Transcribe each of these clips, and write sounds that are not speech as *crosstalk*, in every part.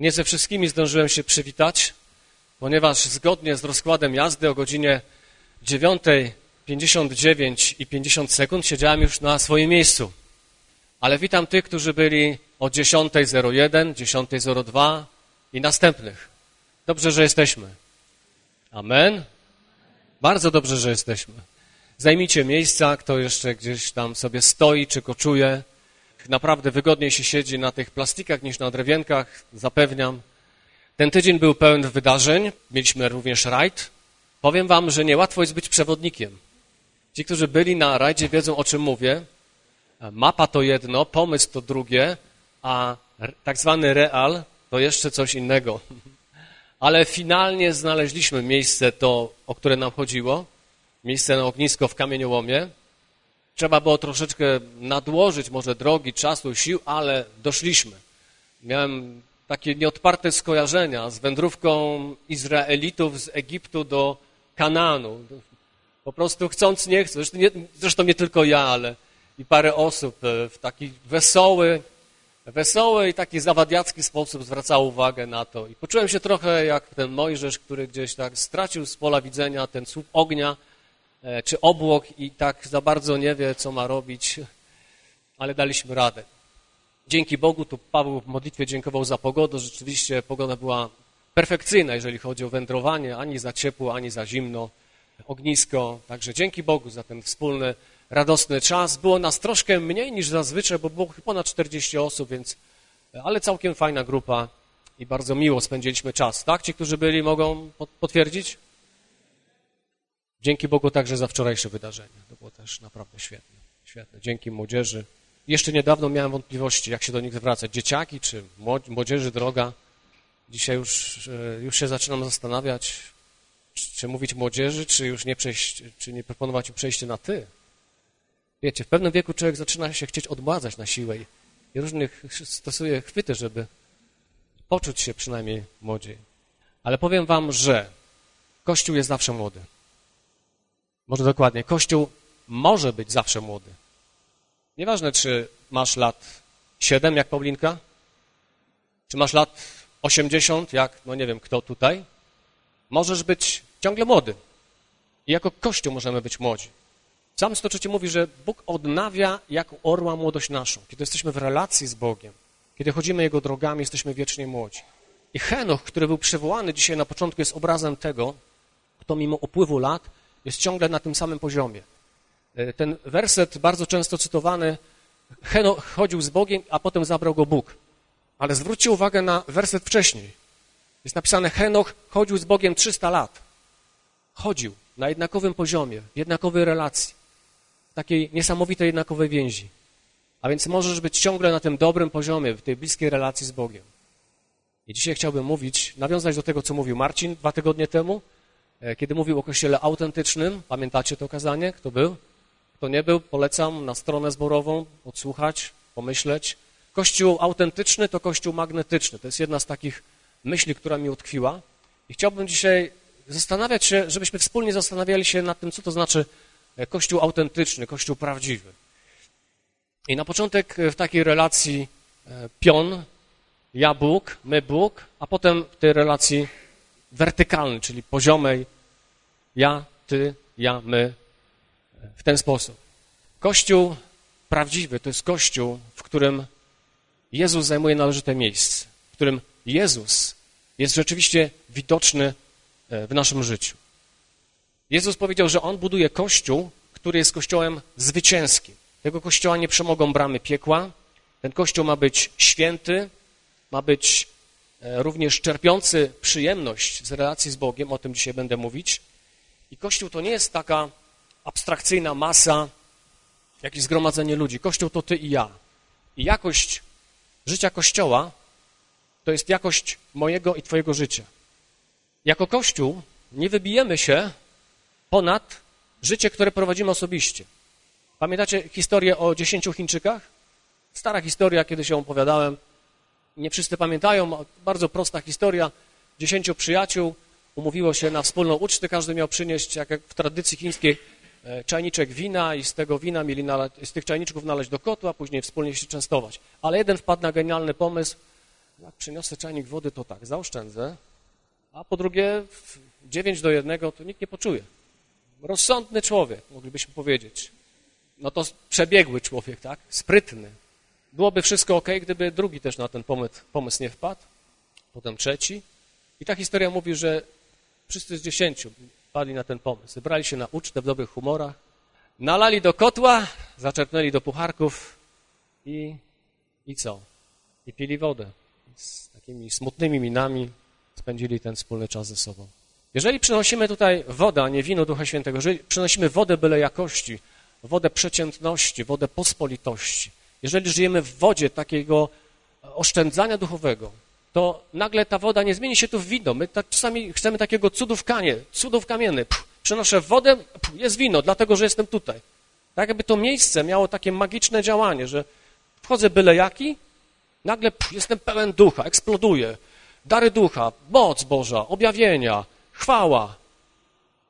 Nie ze wszystkimi zdążyłem się przywitać, ponieważ zgodnie z rozkładem jazdy o godzinie 9.59 i 50 sekund siedziałem już na swoim miejscu. Ale witam tych, którzy byli o 10.01, 10.02 i następnych. Dobrze, że jesteśmy. Amen. Bardzo dobrze, że jesteśmy. Zajmijcie miejsca, kto jeszcze gdzieś tam sobie stoi czy koczuje. Naprawdę wygodniej się siedzi na tych plastikach niż na drewienkach, zapewniam. Ten tydzień był pełen wydarzeń, mieliśmy również rajd. Powiem wam, że niełatwo jest być przewodnikiem. Ci, którzy byli na rajdzie wiedzą, o czym mówię. Mapa to jedno, pomysł to drugie, a tak zwany real to jeszcze coś innego. *laughs* Ale finalnie znaleźliśmy miejsce to, o które nam chodziło. Miejsce na ognisko w kamieniołomie. Trzeba było troszeczkę nadłożyć może drogi, czasu, sił, ale doszliśmy. Miałem takie nieodparte skojarzenia z wędrówką Izraelitów z Egiptu do Kananu. Po prostu chcąc, nie chcąc, zresztą nie, zresztą nie tylko ja, ale i parę osób e, w taki wesoły, wesoły i taki zawadiacki sposób zwracało uwagę na to. I poczułem się trochę jak ten Mojżesz, który gdzieś tak stracił z pola widzenia ten słup ognia, czy obłok i tak za bardzo nie wie, co ma robić, ale daliśmy radę. Dzięki Bogu, tu Paweł w modlitwie dziękował za pogodę. Rzeczywiście pogoda była perfekcyjna, jeżeli chodzi o wędrowanie, ani za ciepło, ani za zimno, ognisko. Także dzięki Bogu za ten wspólny, radosny czas. Było nas troszkę mniej niż zazwyczaj, bo było ponad 40 osób, więc, ale całkiem fajna grupa i bardzo miło spędziliśmy czas. Tak? Ci, którzy byli, mogą potwierdzić? Dzięki Bogu także za wczorajsze wydarzenie. To było też naprawdę świetne. świetne. Dzięki młodzieży. Jeszcze niedawno miałem wątpliwości, jak się do nich zwracać. Dzieciaki czy młodzieży droga. Dzisiaj już, e, już się zaczynam zastanawiać, czy mówić młodzieży, czy już nie przejść, czy nie proponować im przejście na ty. Wiecie, w pewnym wieku człowiek zaczyna się chcieć odmładzać na siłę i różnych stosuje chwyty, żeby poczuć się przynajmniej młodziej. Ale powiem wam, że Kościół jest zawsze młody. Może dokładnie, Kościół może być zawsze młody. Nieważne, czy masz lat 7, jak Paulinka, czy masz lat 80, jak, no nie wiem, kto tutaj. Możesz być ciągle młody. I jako Kościół możemy być młodzi. Sam 103 mówi, że Bóg odnawia jak orła młodość naszą. Kiedy jesteśmy w relacji z Bogiem, kiedy chodzimy Jego drogami, jesteśmy wiecznie młodzi. I Henoch, który był przywołany dzisiaj na początku, jest obrazem tego, kto mimo upływu lat jest ciągle na tym samym poziomie. E, ten werset bardzo często cytowany, Henoch chodził z Bogiem, a potem zabrał go Bóg. Ale zwróćcie uwagę na werset wcześniej. Jest napisane, Henoch chodził z Bogiem 300 lat. Chodził na jednakowym poziomie, w jednakowej relacji, w takiej niesamowitej jednakowej więzi. A więc możesz być ciągle na tym dobrym poziomie, w tej bliskiej relacji z Bogiem. I dzisiaj chciałbym mówić, nawiązać do tego, co mówił Marcin dwa tygodnie temu, kiedy mówił o kościele autentycznym, pamiętacie to kazanie? Kto był? Kto nie był, polecam na stronę zborową odsłuchać, pomyśleć. Kościół autentyczny to kościół magnetyczny. To jest jedna z takich myśli, która mi utkwiła. I chciałbym dzisiaj zastanawiać się, żebyśmy wspólnie zastanawiali się nad tym, co to znaczy e, kościół autentyczny, kościół prawdziwy. I na początek w takiej relacji e, pion, ja Bóg, my Bóg, a potem w tej relacji wertykalny, czyli poziomej ja, ty, ja, my w ten sposób. Kościół prawdziwy to jest kościół, w którym Jezus zajmuje należyte miejsce, w którym Jezus jest rzeczywiście widoczny e, w naszym życiu. Jezus powiedział, że On buduje kościół, który jest kościołem zwycięskim. Tego kościoła nie przemogą bramy piekła. Ten kościół ma być święty, ma być również czerpiący przyjemność z relacji z Bogiem, o tym dzisiaj będę mówić. I Kościół to nie jest taka abstrakcyjna masa, jakieś zgromadzenie ludzi. Kościół to ty i ja. I jakość życia Kościoła to jest jakość mojego i twojego życia. Jako Kościół nie wybijemy się ponad życie, które prowadzimy osobiście. Pamiętacie historię o dziesięciu Chińczykach? Stara historia, kiedy się opowiadałem, nie wszyscy pamiętają, bardzo prosta historia. Dziesięciu przyjaciół umówiło się na wspólną ucztę, każdy miał przynieść, jak w tradycji chińskiej, e, czajniczek wina i z tego wina mieli nalać, z tych czajniczków naleźć do kotła, później wspólnie się częstować. Ale jeden wpadł na genialny pomysł, jak przyniosę czajnik wody, to tak, zaoszczędzę, a po drugie 9 do 1 to nikt nie poczuje. Rozsądny człowiek, moglibyśmy powiedzieć. No to przebiegły człowiek, tak? Sprytny. Byłoby wszystko ok, gdyby drugi też na ten pomysł, pomysł nie wpadł, potem trzeci. I ta historia mówi, że wszyscy z dziesięciu padli na ten pomysł. Wybrali się na ucztę w dobrych humorach, nalali do kotła, zaczerpnęli do pucharków i, i co? I pili wodę. Z takimi smutnymi minami spędzili ten wspólny czas ze sobą. Jeżeli przynosimy tutaj wodę, a nie wino Ducha Świętego, jeżeli przynosimy wodę byle jakości, wodę przeciętności, wodę pospolitości, jeżeli żyjemy w wodzie takiego oszczędzania duchowego, to nagle ta woda nie zmieni się tu w wino. My czasami chcemy takiego cudów kanie, cudów kamieny. Pff, przenoszę wodę, jest wino, dlatego, że jestem tutaj. Tak jakby to miejsce miało takie magiczne działanie, że wchodzę byle jaki, nagle jestem pełen ducha, eksploduję. Dary ducha, moc Boża, objawienia, chwała.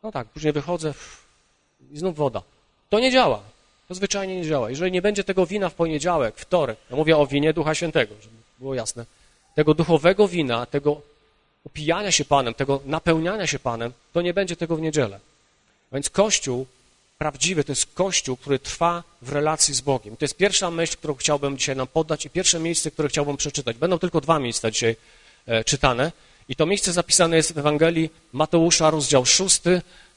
No tak, później wychodzę i znów woda. To nie działa. To zwyczajnie nie działa. Jeżeli nie będzie tego wina w poniedziałek, wtorek, ja mówię o winie Ducha Świętego, żeby było jasne, tego duchowego wina, tego upijania się Panem, tego napełniania się Panem, to nie będzie tego w niedzielę. Więc Kościół prawdziwy to jest Kościół, który trwa w relacji z Bogiem. To jest pierwsza myśl, którą chciałbym dzisiaj nam poddać i pierwsze miejsce, które chciałbym przeczytać. Będą tylko dwa miejsca dzisiaj e, czytane. I to miejsce zapisane jest w Ewangelii Mateusza, rozdział 6,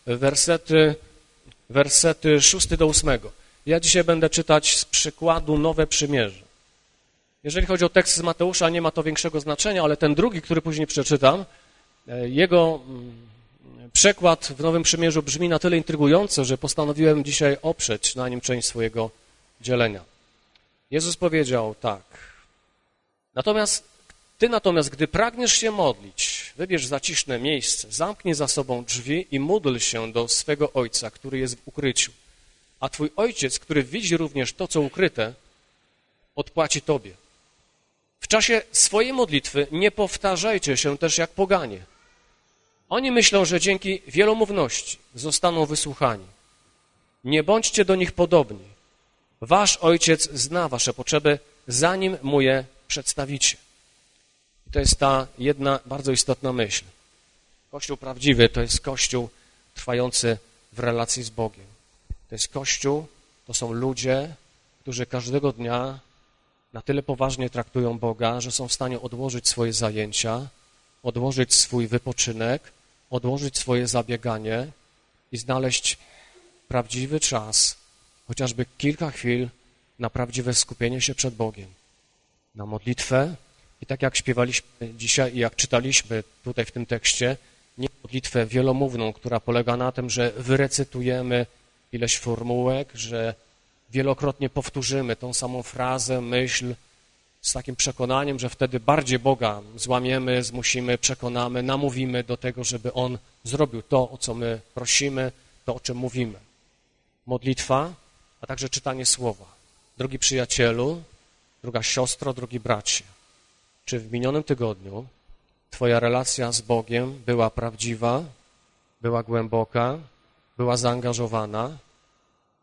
wersety, wersety 6 do 8. Ja dzisiaj będę czytać z przykładu Nowe Przymierze. Jeżeli chodzi o tekst z Mateusza, nie ma to większego znaczenia, ale ten drugi, który później przeczytam, e, jego mm, przekład w Nowym Przymierzu brzmi na tyle intrygująco, że postanowiłem dzisiaj oprzeć na nim część swojego dzielenia. Jezus powiedział tak. Natomiast ty natomiast, gdy pragniesz się modlić, wybierz zaciszne miejsce, zamknij za sobą drzwi i módl się do swego Ojca, który jest w ukryciu. A twój Ojciec, który widzi również to, co ukryte, odpłaci tobie. W czasie swojej modlitwy nie powtarzajcie się też jak poganie. Oni myślą, że dzięki wielomówności zostaną wysłuchani. Nie bądźcie do nich podobni. Wasz Ojciec zna wasze potrzeby, zanim mu je przedstawicie. I to jest ta jedna bardzo istotna myśl. Kościół prawdziwy to jest Kościół trwający w relacji z Bogiem. To jest Kościół, to są ludzie, którzy każdego dnia na tyle poważnie traktują Boga, że są w stanie odłożyć swoje zajęcia, odłożyć swój wypoczynek, odłożyć swoje zabieganie i znaleźć prawdziwy czas, chociażby kilka chwil na prawdziwe skupienie się przed Bogiem, na modlitwę. I tak jak śpiewaliśmy dzisiaj i jak czytaliśmy tutaj w tym tekście, nie modlitwę wielomówną, która polega na tym, że wyrecytujemy ileś formułek, że wielokrotnie powtórzymy tą samą frazę, myśl z takim przekonaniem, że wtedy bardziej Boga złamiemy, zmusimy, przekonamy, namówimy do tego, żeby On zrobił to, o co my prosimy, to, o czym mówimy. Modlitwa, a także czytanie słowa. Drogi przyjacielu, druga siostro, drogi bracie, czy w minionym tygodniu Twoja relacja z Bogiem była prawdziwa, była głęboka, była zaangażowana,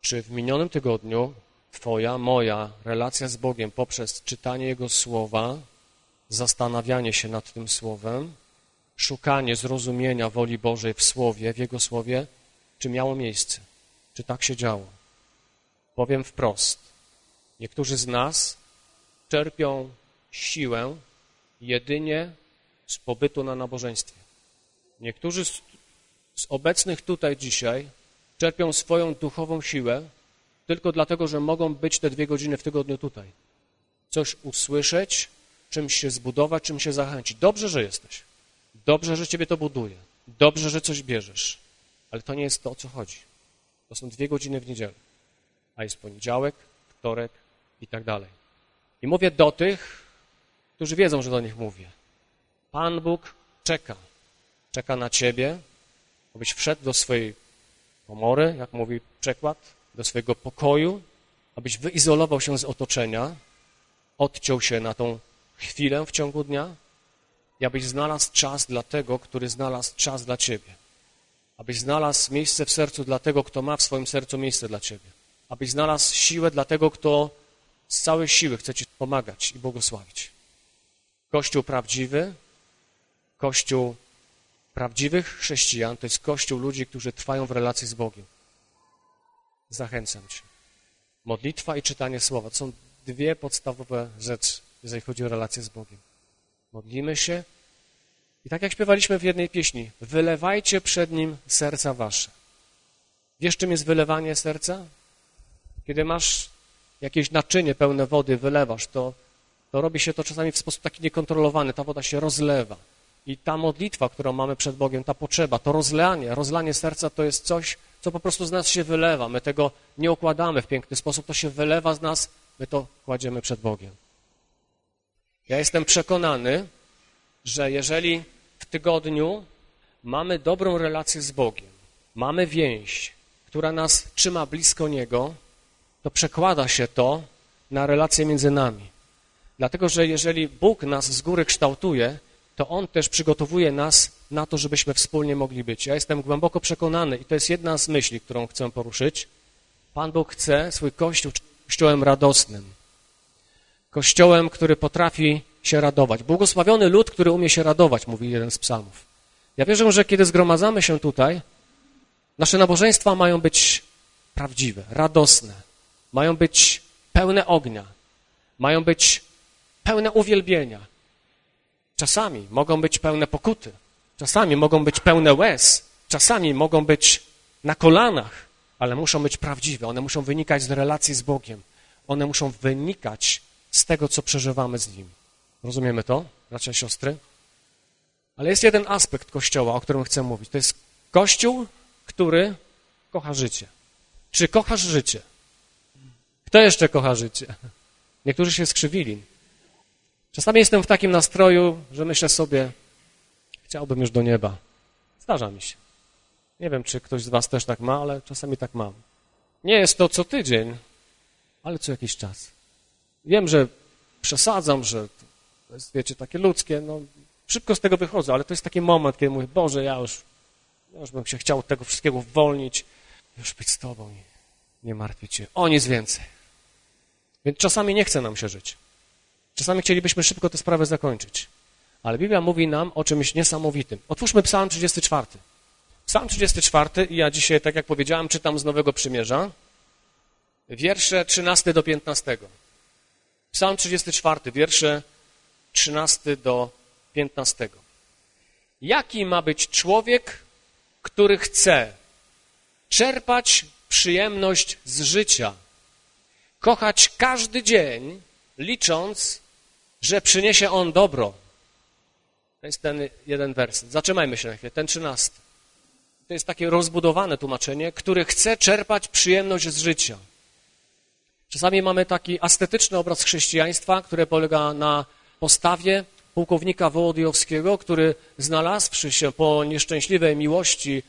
czy w minionym tygodniu Twoja, moja relacja z Bogiem poprzez czytanie Jego Słowa, zastanawianie się nad tym Słowem, szukanie zrozumienia woli Bożej w Słowie, w Jego Słowie, czy miało miejsce? Czy tak się działo? Powiem wprost. Niektórzy z nas czerpią siłę jedynie z pobytu na nabożeństwie. Niektórzy z, z obecnych tutaj dzisiaj czerpią swoją duchową siłę tylko dlatego, że mogą być te dwie godziny w tygodniu tutaj. Coś usłyszeć, czymś się zbudować, czym się zachęcić. Dobrze, że jesteś. Dobrze, że ciebie to buduje. Dobrze, że coś bierzesz. Ale to nie jest to, o co chodzi. To są dwie godziny w niedzielę. A jest poniedziałek, wtorek i tak dalej. I mówię do tych, którzy wiedzą, że do nich mówię. Pan Bóg czeka. Czeka na ciebie, abyś wszedł do swojej komory, jak mówi przekład, do swojego pokoju, abyś wyizolował się z otoczenia, odciął się na tą chwilę w ciągu dnia i abyś znalazł czas dla tego, który znalazł czas dla ciebie. Abyś znalazł miejsce w sercu dla tego, kto ma w swoim sercu miejsce dla ciebie. Abyś znalazł siłę dla tego, kto z całej siły chce ci pomagać i błogosławić. Kościół prawdziwy, Kościół prawdziwych chrześcijan to jest Kościół ludzi, którzy trwają w relacji z Bogiem. Zachęcam Cię. Modlitwa i czytanie Słowa to są dwie podstawowe rzeczy, jeżeli chodzi o relację z Bogiem. Modlimy się i tak jak śpiewaliśmy w jednej pieśni, wylewajcie przed Nim serca Wasze. Wiesz, czym jest wylewanie serca? Kiedy masz jakieś naczynie pełne wody, wylewasz, to, to robi się to czasami w sposób taki niekontrolowany, ta woda się rozlewa. I ta modlitwa, którą mamy przed Bogiem, ta potrzeba, to rozlanie, rozlanie serca to jest coś, co po prostu z nas się wylewa. My tego nie układamy w piękny sposób, to się wylewa z nas, my to kładziemy przed Bogiem. Ja jestem przekonany, że jeżeli w tygodniu mamy dobrą relację z Bogiem, mamy więź, która nas trzyma blisko Niego, to przekłada się to na relacje między nami. Dlatego, że jeżeli Bóg nas z góry kształtuje, to On też przygotowuje nas na to, żebyśmy wspólnie mogli być. Ja jestem głęboko przekonany i to jest jedna z myśli, którą chcę poruszyć. Pan Bóg chce swój Kościół Kościołem radosnym. Kościołem, który potrafi się radować. Błogosławiony lud, który umie się radować, mówi jeden z psalmów. Ja wierzę, że kiedy zgromadzamy się tutaj, nasze nabożeństwa mają być prawdziwe, radosne, mają być pełne ognia, mają być pełne uwielbienia. Czasami mogą być pełne pokuty, czasami mogą być pełne łez, czasami mogą być na kolanach, ale muszą być prawdziwe. One muszą wynikać z relacji z Bogiem. One muszą wynikać z tego, co przeżywamy z Nim. Rozumiemy to, bracia i siostry? Ale jest jeden aspekt Kościoła, o którym chcę mówić. To jest Kościół, który kocha życie. Czy kochasz życie? Kto jeszcze kocha życie? Niektórzy się skrzywili. Czasami jestem w takim nastroju, że myślę sobie, chciałbym już do nieba. Zdarza mi się. Nie wiem, czy ktoś z was też tak ma, ale czasami tak mam. Nie jest to co tydzień, ale co jakiś czas. Wiem, że przesadzam, że to jest, wiecie, takie ludzkie, no szybko z tego wychodzę, ale to jest taki moment, kiedy mówię, Boże, ja już, ja już bym się chciał od tego wszystkiego uwolnić, już być z Tobą i nie martwić się o nic więcej. Więc czasami nie chce nam się żyć. Czasami chcielibyśmy szybko tę sprawę zakończyć. Ale Biblia mówi nam o czymś niesamowitym. Otwórzmy Psalm 34. Psalm 34 i ja dzisiaj, tak jak powiedziałem, czytam z Nowego Przymierza. Wiersze 13 do 15. Psalm 34, wiersze 13 do 15. Jaki ma być człowiek, który chce czerpać przyjemność z życia, kochać każdy dzień, licząc, że przyniesie on dobro. To jest ten jeden werset. Zatrzymajmy się na chwilę, ten trzynasty. To jest takie rozbudowane tłumaczenie, który chce czerpać przyjemność z życia. Czasami mamy taki astetyczny obraz chrześcijaństwa, które polega na postawie pułkownika Wołodyjowskiego, który znalazłszy się po nieszczęśliwej miłości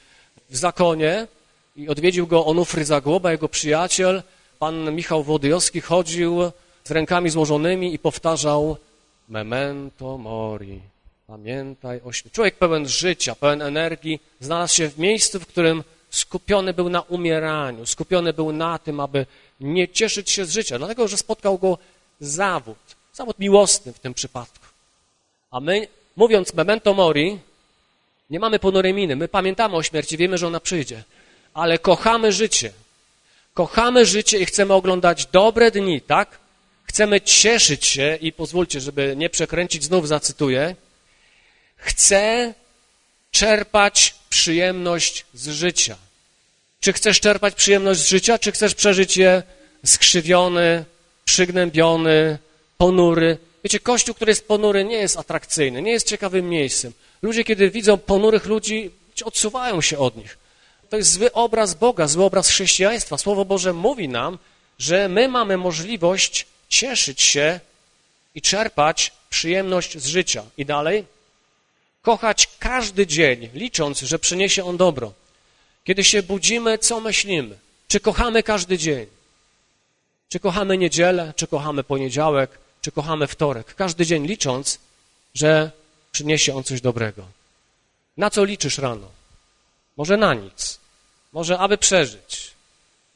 w zakonie i odwiedził go Onufry Zagłoba, jego przyjaciel, pan Michał Wołodyjowski chodził z rękami złożonymi i powtarzał memento mori, pamiętaj o śmierci. Człowiek pełen życia, pełen energii znalazł się w miejscu, w którym skupiony był na umieraniu, skupiony był na tym, aby nie cieszyć się z życia, dlatego, że spotkał go zawód, zawód miłosny w tym przypadku. A my, mówiąc memento mori, nie mamy ponurej miny. My pamiętamy o śmierci, wiemy, że ona przyjdzie, ale kochamy życie. Kochamy życie i chcemy oglądać dobre dni, tak? Chcemy cieszyć się i pozwólcie, żeby nie przekręcić, znów zacytuję. Chcę czerpać przyjemność z życia. Czy chcesz czerpać przyjemność z życia, czy chcesz przeżyć je skrzywiony, przygnębiony, ponury? Wiecie, kościół, który jest ponury, nie jest atrakcyjny, nie jest ciekawym miejscem. Ludzie, kiedy widzą ponurych ludzi, odsuwają się od nich. To jest zły obraz Boga, zły obraz chrześcijaństwa. Słowo Boże mówi nam, że my mamy możliwość cieszyć się i czerpać przyjemność z życia. I dalej, kochać każdy dzień, licząc, że przyniesie on dobro. Kiedy się budzimy, co myślimy? Czy kochamy każdy dzień? Czy kochamy niedzielę, czy kochamy poniedziałek, czy kochamy wtorek? Każdy dzień licząc, że przyniesie on coś dobrego. Na co liczysz rano? Może na nic. Może aby przeżyć.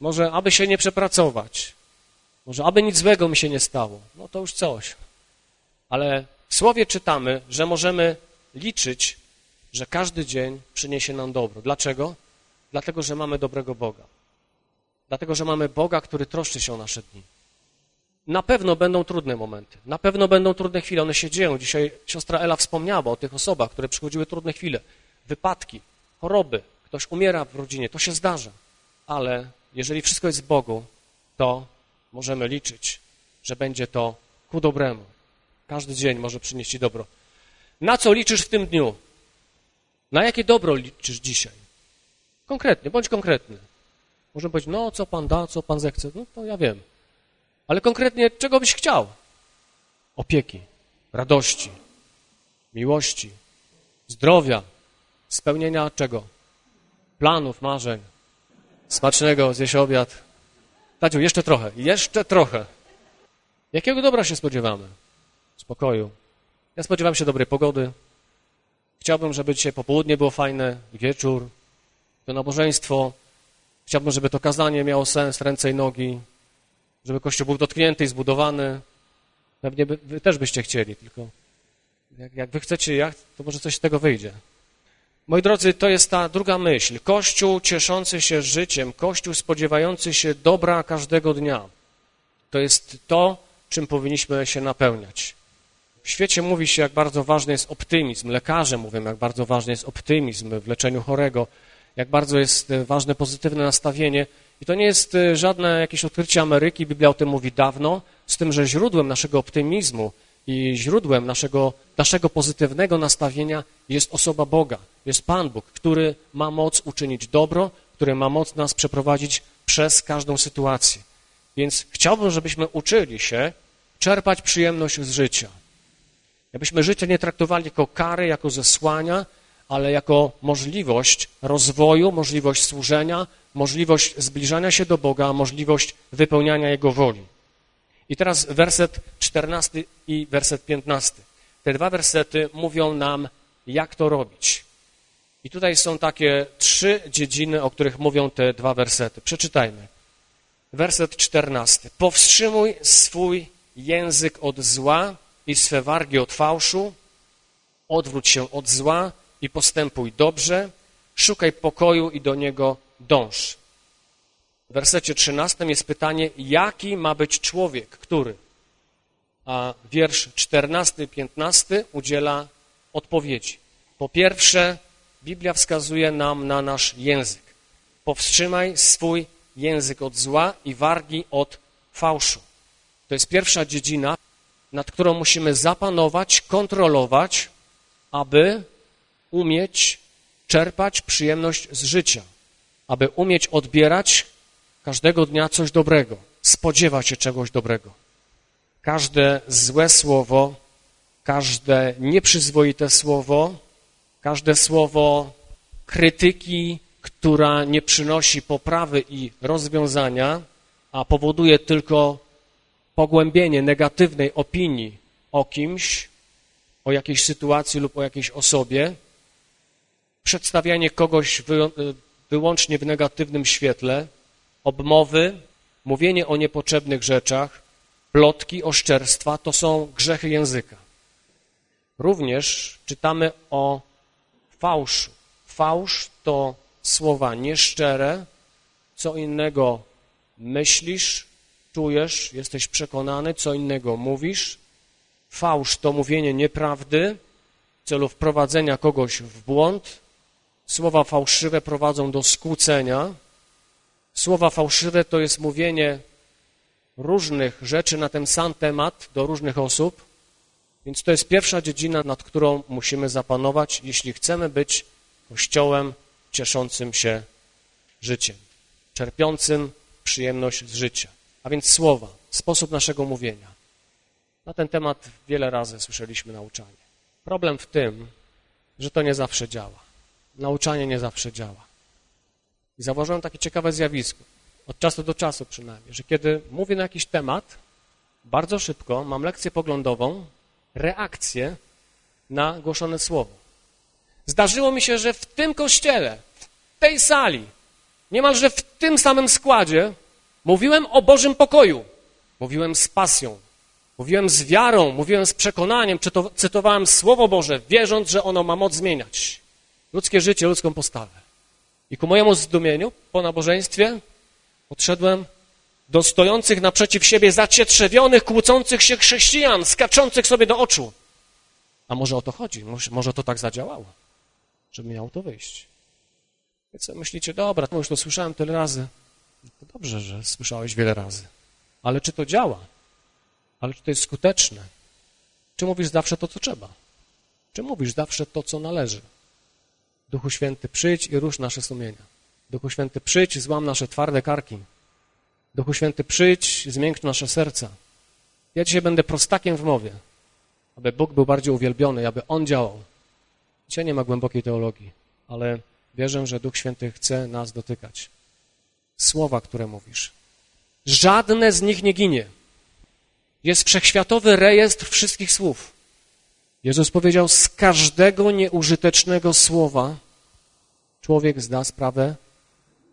Może aby się nie przepracować. Może aby nic złego mi się nie stało. No to już coś. Ale W Słowie czytamy, że możemy liczyć, że każdy dzień przyniesie nam dobro. Dlaczego? Dlatego, że mamy dobrego Boga. Dlatego, że mamy Boga, który troszczy się o nasze dni. Na pewno będą trudne momenty, na pewno będą trudne chwile, one się dzieją. Dzisiaj siostra Ela wspomniała o tych osobach, które przychodziły trudne chwile, wypadki, choroby, ktoś umiera w rodzinie, to się zdarza. Ale jeżeli wszystko jest Bogu, to możemy liczyć, że będzie to ku dobremu. Każdy dzień może przynieść Ci dobro. Na co liczysz w tym dniu? Na jakie dobro liczysz dzisiaj? Konkretnie, bądź konkretny. Możemy powiedzieć, no co Pan da, co Pan zechce, no to ja wiem. Ale konkretnie, czego byś chciał? Opieki, radości, miłości, zdrowia, spełnienia czego? Planów, marzeń, smacznego, zjeść obiad. Tadziu, jeszcze trochę, jeszcze trochę. Jakiego dobra się spodziewamy? Spokoju. Ja spodziewam się dobrej pogody. Chciałbym, żeby dzisiaj popołudnie było fajne, wieczór, to nabożeństwo. Chciałbym, żeby to kazanie miało sens, ręce i nogi, żeby Kościół był dotknięty i zbudowany. Pewnie by, wy też byście chcieli, tylko jak, jak wy chcecie, jak, to może coś z tego wyjdzie. Moi drodzy, to jest ta druga myśl. Kościół cieszący się życiem, Kościół spodziewający się dobra każdego dnia. To jest to, czym powinniśmy się napełniać. W świecie mówi się, jak bardzo ważny jest optymizm. Lekarze mówią, jak bardzo ważny jest optymizm w leczeniu chorego, jak bardzo jest ważne pozytywne nastawienie. I to nie jest e, żadne jakieś odkrycie Ameryki, Biblia o tym mówi dawno, z tym, że źródłem naszego optymizmu i źródłem naszego, naszego pozytywnego nastawienia jest osoba Boga, jest Pan Bóg, który ma moc uczynić dobro, który ma moc nas przeprowadzić przez każdą sytuację. Więc chciałbym, żebyśmy uczyli się czerpać przyjemność z życia. Abyśmy życie nie traktowali jako kary, jako zesłania, ale jako możliwość rozwoju, możliwość służenia, możliwość zbliżania się do Boga, możliwość wypełniania Jego woli. I teraz werset 14 i werset 15. Te dwa wersety mówią nam, jak to robić. I tutaj są takie trzy dziedziny, o których mówią te dwa wersety. Przeczytajmy. Werset 14. Powstrzymuj swój język od zła i swe wargi od fałszu, odwróć się od zła i postępuj dobrze, szukaj pokoju i do niego dąż. W wersecie 13 jest pytanie, jaki ma być człowiek, który? A wiersz 14 i 15 udziela odpowiedzi. Po pierwsze, Biblia wskazuje nam na nasz język. Powstrzymaj swój język od zła i wargi od fałszu. To jest pierwsza dziedzina, nad którą musimy zapanować, kontrolować, aby umieć czerpać przyjemność z życia, aby umieć odbierać każdego dnia coś dobrego, spodziewać się czegoś dobrego. Każde złe słowo, każde nieprzyzwoite słowo, każde słowo krytyki, która nie przynosi poprawy i rozwiązania, a powoduje tylko pogłębienie negatywnej opinii o kimś, o jakiejś sytuacji lub o jakiejś osobie, przedstawianie kogoś wyłącznie w negatywnym świetle, obmowy, mówienie o niepotrzebnych rzeczach, plotki, oszczerstwa to są grzechy języka. Również czytamy o fałszu. Fałsz to słowa nieszczere, co innego myślisz, czujesz, jesteś przekonany, co innego mówisz. Fałsz to mówienie nieprawdy w celu wprowadzenia kogoś w błąd. Słowa fałszywe prowadzą do skłócenia. Słowa fałszywe to jest mówienie różnych rzeczy na ten sam temat do różnych osób. Więc to jest pierwsza dziedzina, nad którą musimy zapanować, jeśli chcemy być Kościołem cieszącym się życiem, czerpiącym przyjemność z życia. A więc słowa, sposób naszego mówienia. Na ten temat wiele razy słyszeliśmy nauczanie. Problem w tym, że to nie zawsze działa. Nauczanie nie zawsze działa. I zauważyłem takie ciekawe zjawisko, od czasu do czasu przynajmniej, że kiedy mówię na jakiś temat, bardzo szybko mam lekcję poglądową, reakcję na głoszone słowo. Zdarzyło mi się, że w tym kościele, w tej sali, niemalże w tym samym składzie mówiłem o Bożym pokoju. Mówiłem z pasją. Mówiłem z wiarą, mówiłem z przekonaniem, cytowałem Słowo Boże, wierząc, że ono ma moc zmieniać ludzkie życie, ludzką postawę. I ku mojemu zdumieniu, po nabożeństwie, podszedłem do stojących naprzeciw siebie zacietrzewionych, kłócących się chrześcijan, skaczących sobie do oczu. A może o to chodzi? Może, to tak zadziałało, żeby miało to wyjść. I co myślicie, dobra, to już to słyszałem tyle razy. No dobrze, że słyszałeś wiele razy. Ale czy to działa? Ale czy to jest skuteczne? Czy mówisz zawsze to, co trzeba? Czy mówisz zawsze to, co należy? Duchu Święty, przyjdź i rusz nasze sumienia. Duchu Święty, przyjdź, złam nasze twarde karki. Duchu Święty, przyjdź, zmiękcz nasze serca. Ja dzisiaj będę prostakiem w mowie, aby Bóg był bardziej uwielbiony, aby On działał. Dzisiaj nie ma głębokiej teologii, ale wierzę, że Duch Święty chce nas dotykać. Słowa, które mówisz. Żadne z nich nie ginie. Jest wszechświatowy rejestr wszystkich słów. Jezus powiedział, z każdego nieużytecznego słowa człowiek zda sprawę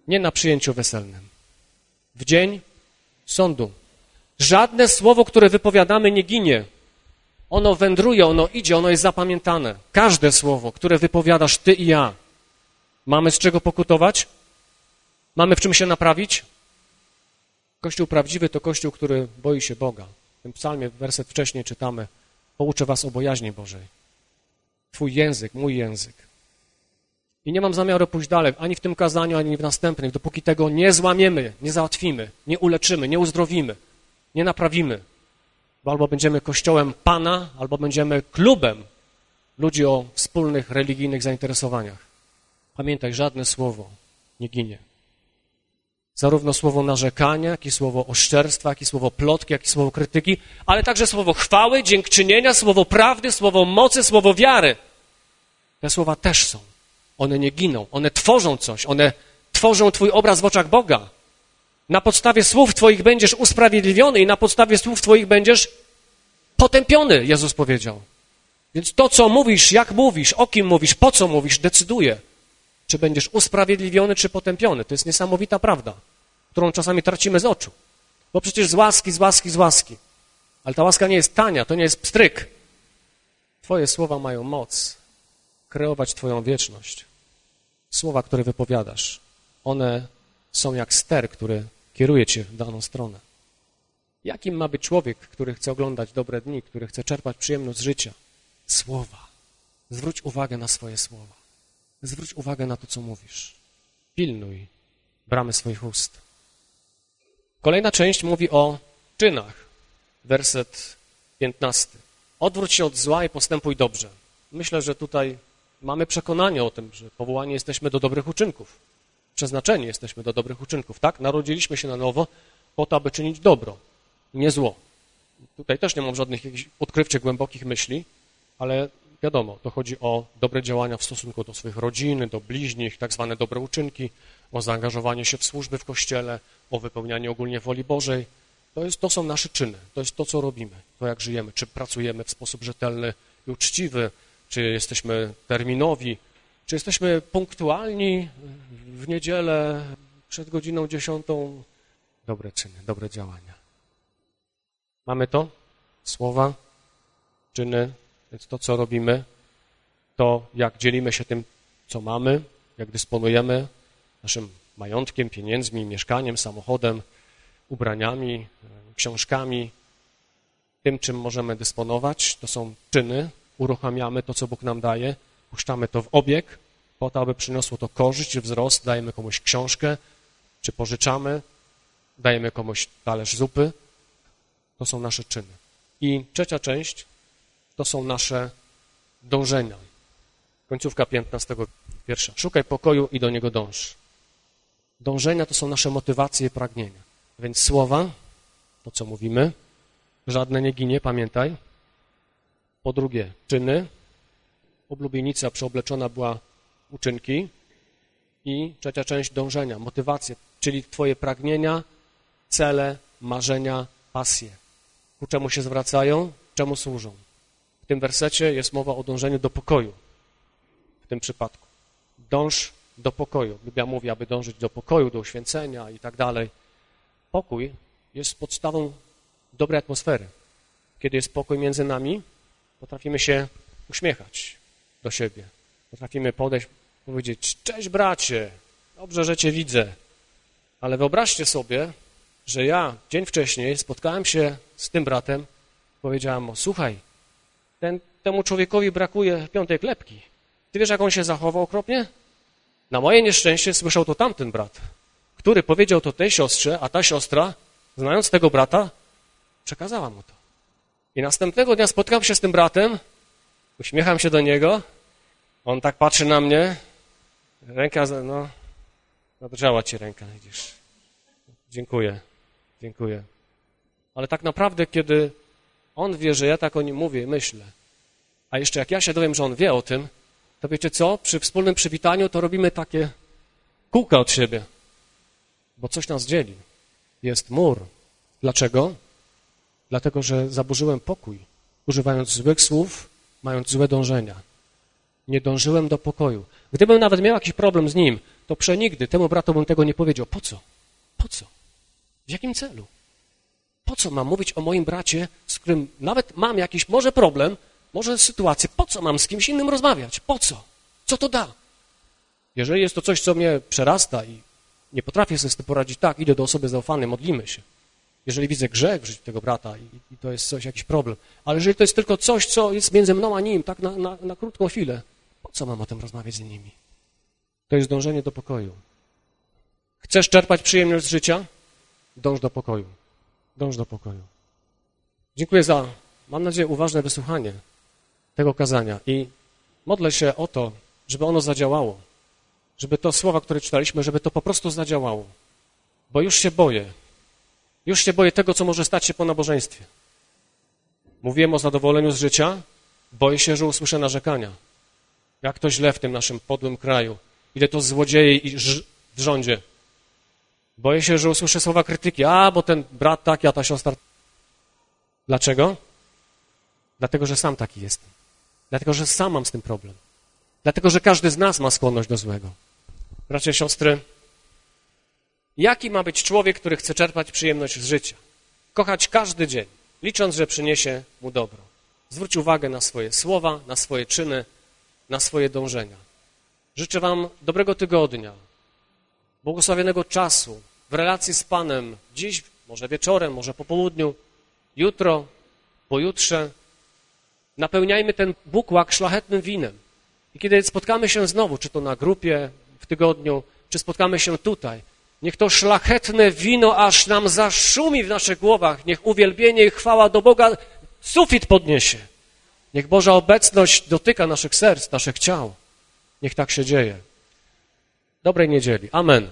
nie na przyjęciu weselnym. W dzień sądu. Żadne słowo, które wypowiadamy, nie ginie. Ono wędruje, ono idzie, ono jest zapamiętane. Każde słowo, które wypowiadasz ty i ja. Mamy z czego pokutować? Mamy w czym się naprawić? Kościół prawdziwy to kościół, który boi się Boga. W tym psalmie, werset wcześniej czytamy, pouczę was o bojaźni Bożej. Twój język, mój język. I nie mam zamiaru pójść dalej, ani w tym kazaniu, ani w następnych, dopóki tego nie złamiemy, nie załatwimy, nie uleczymy, nie uzdrowimy, nie naprawimy. Bo albo będziemy kościołem Pana, albo będziemy klubem ludzi o wspólnych religijnych zainteresowaniach. Pamiętaj, żadne słowo nie ginie. Zarówno słowo narzekania, jak i słowo oszczerstwa, jak i słowo plotki, jak i słowo krytyki, ale także słowo chwały, dziękczynienia, słowo prawdy, słowo mocy, słowo wiary. Te słowa też są. One nie giną, one tworzą coś, one tworzą Twój obraz w oczach Boga. Na podstawie słów Twoich będziesz usprawiedliwiony i na podstawie słów Twoich będziesz potępiony, Jezus powiedział. Więc to, co mówisz, jak mówisz, o kim mówisz, po co mówisz, decyduje, czy będziesz usprawiedliwiony, czy potępiony. To jest niesamowita prawda, którą czasami tracimy z oczu. Bo przecież z łaski, z łaski, z łaski. Ale ta łaska nie jest tania, to nie jest pstryk. Twoje słowa mają moc kreować Twoją wieczność. Słowa, które wypowiadasz, one są jak ster, który kieruje Cię w daną stronę. Jakim ma być człowiek, który chce oglądać dobre dni, który chce czerpać przyjemność z życia? Słowa. Zwróć uwagę na swoje słowa. Zwróć uwagę na to, co mówisz. Pilnuj bramy swoich ust. Kolejna część mówi o czynach. Werset 15. Odwróć się od zła i postępuj dobrze. Myślę, że tutaj mamy przekonanie o tym, że powołani jesteśmy do dobrych uczynków. Przeznaczeni jesteśmy do dobrych uczynków, tak? Narodziliśmy się na nowo po to, aby czynić dobro, nie zło. Tutaj też nie mam żadnych odkrywczych, głębokich myśli, ale wiadomo, to chodzi o dobre działania w stosunku do swoich rodzin, do bliźnich, tak zwane dobre uczynki, o zaangażowanie się w służby w Kościele, o wypełnianie ogólnie woli Bożej. To, jest, to są nasze czyny, to jest to, co robimy, to jak żyjemy, czy pracujemy w sposób rzetelny i uczciwy, czy jesteśmy terminowi, czy jesteśmy punktualni w niedzielę przed godziną dziesiątą. Dobre czyny, dobre działania. Mamy to? Słowa, czyny, więc to, co robimy, to jak dzielimy się tym, co mamy, jak dysponujemy naszym majątkiem, pieniędzmi, mieszkaniem, samochodem, ubraniami, książkami, tym, czym możemy dysponować, to są czyny, uruchamiamy to, co Bóg nam daje, puszczamy to w obieg, po to, aby przyniosło to korzyść, wzrost, dajemy komuś książkę, czy pożyczamy, dajemy komuś talerz zupy. To są nasze czyny. I trzecia część to są nasze dążenia. Końcówka 15 wiersza. Szukaj pokoju i do niego dąż. Dążenia to są nasze motywacje i pragnienia. Więc słowa, to co mówimy, żadne nie ginie, pamiętaj, po drugie, czyny. Oblubienica przeobleczona była uczynki. I trzecia część dążenia, motywacje, czyli twoje pragnienia, cele, marzenia, pasje. Ku czemu się zwracają? Czemu służą? W tym wersecie jest mowa o dążeniu do pokoju. W tym przypadku. Dąż do pokoju. Biblia mówi, aby dążyć do pokoju, do uświęcenia i tak dalej. Pokój jest podstawą dobrej atmosfery. kiedy jest spokój między nami, potrafimy się uśmiechać do siebie. Potrafimy podejść, powiedzieć, cześć bracie, dobrze, że cię widzę. Ale wyobraźcie sobie, że ja dzień wcześniej spotkałem się z tym bratem, powiedziałem mu, słuchaj, ten, temu człowiekowi brakuje piątej klepki. Ty wiesz, jak on się zachował okropnie? Na moje nieszczęście słyszał to tamten brat, który powiedział to tej siostrze, a ta siostra, znając tego brata, przekazała mu to. I następnego dnia spotkałem się z tym bratem, uśmiecham się do niego, on tak patrzy na mnie, ręka, no, nadrzała ci ręka, widzisz. Dziękuję, dziękuję. Ale tak naprawdę, kiedy on wie, że ja tak o nim mówię, myślę, a jeszcze jak ja się dowiem, że on wie o tym, to wiecie co? Przy wspólnym przywitaniu to robimy takie kółka od siebie, bo coś nas dzieli. Jest mur. Dlaczego? Dlatego, że zaburzyłem pokój, używając złych słów, mając złe dążenia. Nie dążyłem do pokoju. Gdybym nawet miał jakiś problem z nim, to przenigdy temu bratu bym tego nie powiedział. Po co? Po co? W jakim celu? Po co mam mówić o moim bracie, z którym nawet mam jakiś może problem, może sytuację, po co mam z kimś innym rozmawiać? Po co? Co to da? Jeżeli jest to coś, co mnie przerasta i nie potrafię sobie z tym poradzić, tak, idę do osoby zaufanej, modlimy się. Jeżeli widzę grzech w życiu tego brata i, i to jest coś, jakiś problem. Ale jeżeli to jest tylko coś, co jest między mną a nim, tak na, na, na krótką chwilę, po co mam o tym rozmawiać z innymi? To jest dążenie do pokoju. Chcesz czerpać przyjemność z życia? Dąż do pokoju. Dąż do pokoju. Dziękuję za, mam nadzieję, uważne wysłuchanie tego kazania i modlę się o to, żeby ono zadziałało, żeby to słowa, które czytaliśmy, żeby to po prostu zadziałało, bo już się boję, już się boję tego, co może stać się po nabożeństwie. Mówiłem o zadowoleniu z życia, boję się, że usłyszę narzekania. Jak to źle w tym naszym podłym kraju, ile to złodziei w rządzie. Boję się, że usłyszę słowa krytyki, a, bo ten brat taki, a ta siostra... Dlaczego? Dlatego, że sam taki jestem. Dlatego, że sam mam z tym problem. Dlatego, że każdy z nas ma skłonność do złego. Bracia siostry, jaki ma być człowiek, który chce czerpać przyjemność z życia? Kochać każdy dzień, licząc, że przyniesie mu dobro. Zwróć uwagę na swoje słowa, na swoje czyny, na swoje dążenia. Życzę Wam dobrego tygodnia, błogosławionego czasu w relacji z Panem dziś, może wieczorem, może po południu, jutro, pojutrze, napełniajmy ten bukłak szlachetnym winem. I kiedy spotkamy się znowu, czy to na grupie w tygodniu, czy spotkamy się tutaj, niech to szlachetne wino aż nam zaszumi w naszych głowach, niech uwielbienie i chwała do Boga sufit podniesie. Niech Boża obecność dotyka naszych serc, naszych ciał. Niech tak się dzieje. Dobrej niedzieli. Amen.